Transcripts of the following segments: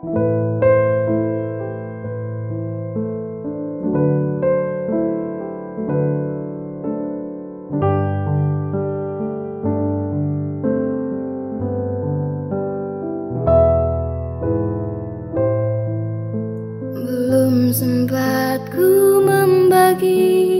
Belum sempat ku membagi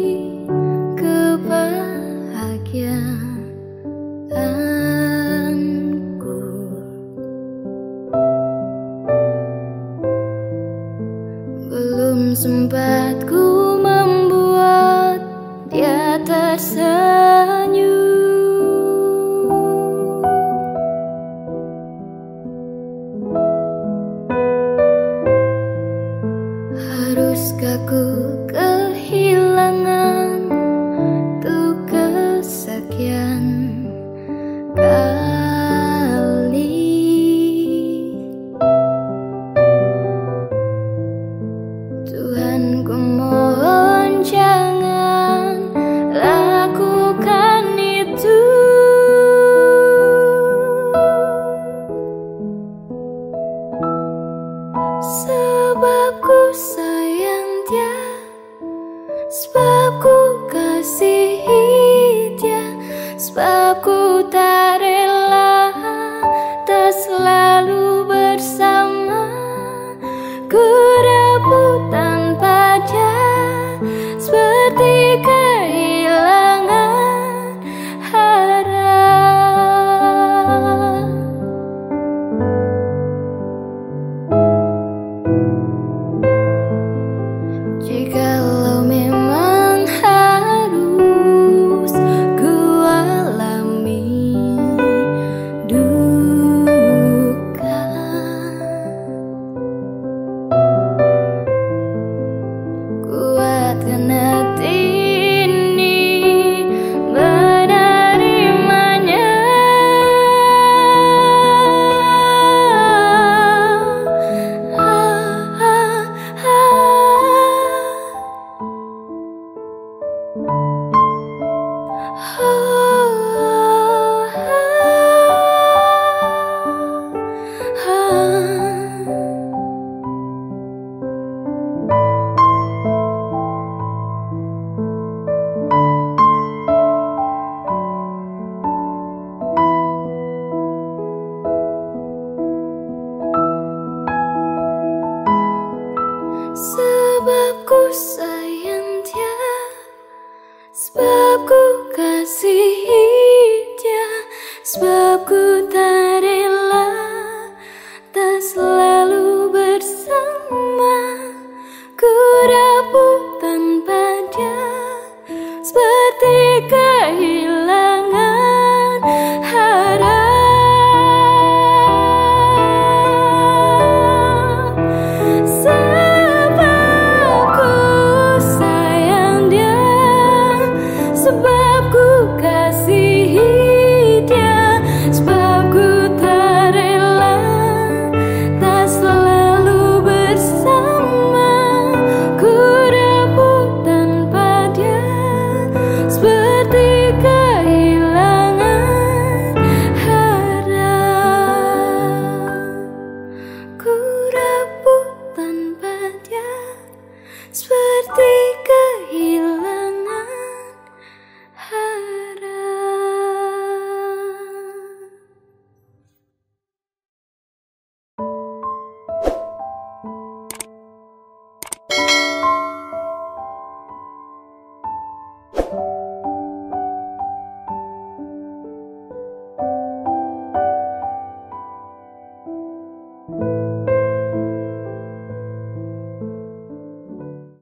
Haruskah ku kehilangan ketika so